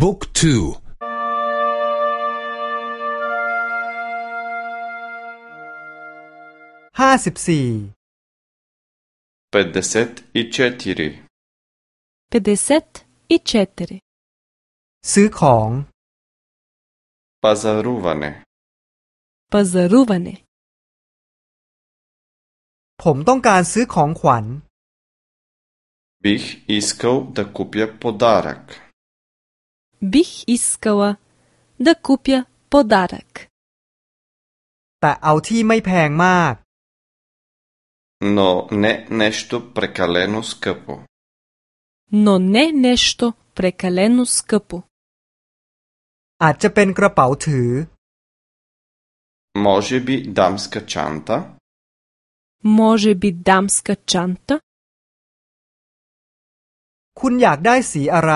บุ๊กทูห้าสิบสี่เปดเซตอิเชติรีเปดเซตอิเชติรีซื้อของปาซารูวานเนปาซารูวานเนผมต้องการซื้อของขวัญ Bih iskal da kupja ปอดารัก Бих искала да купя подарък. แต่เอาที่ไม่แพงมาก Но не нещо прекалено скъпо. Но не нещо прекалено скъпо. อาจจะเป็นกระเป๋าถือ Може би дамска чанта? Може би дамска чанта? คุณอยากได้สีอะไร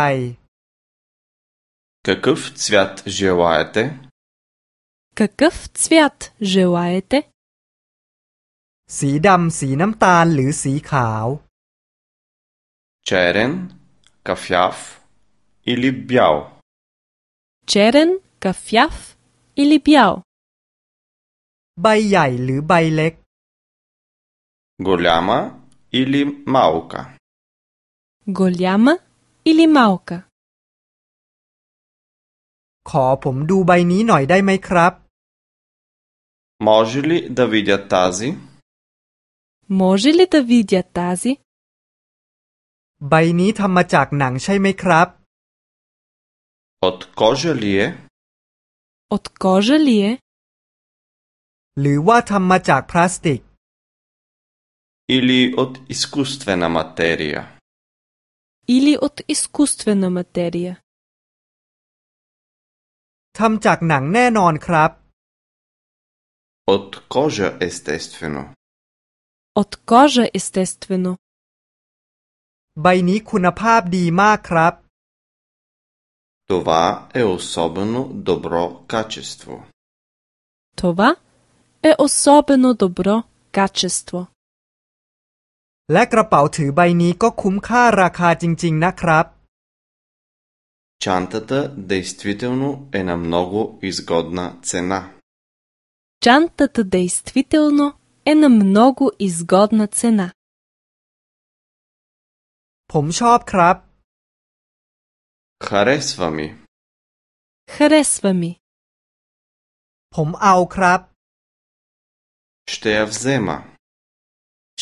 Какъв цвят желаете? Какъв цвят желаете? สีดำสีน้ำตาลหรือสีขาว Черен, кафяв или бял? Черен, кафяв или бял? ใบใหญ่หรือใบเล็ก Голяма или малка? Голяма или малка? ขอผมดูใบนี้หน่อยได้ไหมครับ Може ли да видя тази? Може ли да видя тази? ใบนี้ทำมาจากหนังใช่ไหมครับ От кожа ли е? От кожа ли е? หรือว่าทำมาจากพลาสติก Или от изкуствена материя? Или от изкуствена материя? ทำจากหนังแน่นอนครับ От кожа естествено. От кожа естествено. ใบนี้คุณภาพดีมากครับ Това е особено добро качество. Това е особено добро качество. และกระเป๋าถือใบนี้ก็คุ้มค่าราคาจริง ๆ นะครับ Чантата действително е на много изгодна цена. Чантата действително е на много изгодна цена. ผมชอบครับ Харесва ми. Харесва ми. ผมเอาครับ Ще я взема.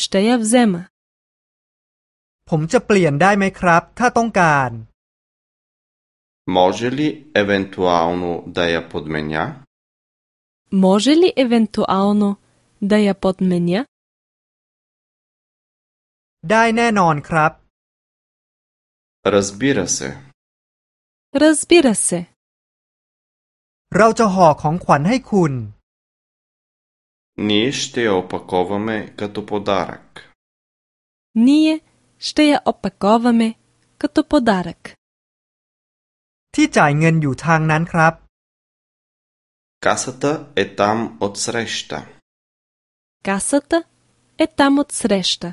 Ще я взема. ผมจะเปลี่ยนได้ไหมครับ ถ้าต้องการ Може ли евентуално да я подменя? Може ли евентуално да я подменя? ได้แน่นอนครับ Разбира се. Разбира се. เราจะห่อของขวัญให้คุณ Ние ще я опаковаме като подарък. Ние ще я опаковаме като подарък. ที่จ่ายเงินอยู่ทางนั้นครับ Касата е там отсреща. Касата е там отсреща.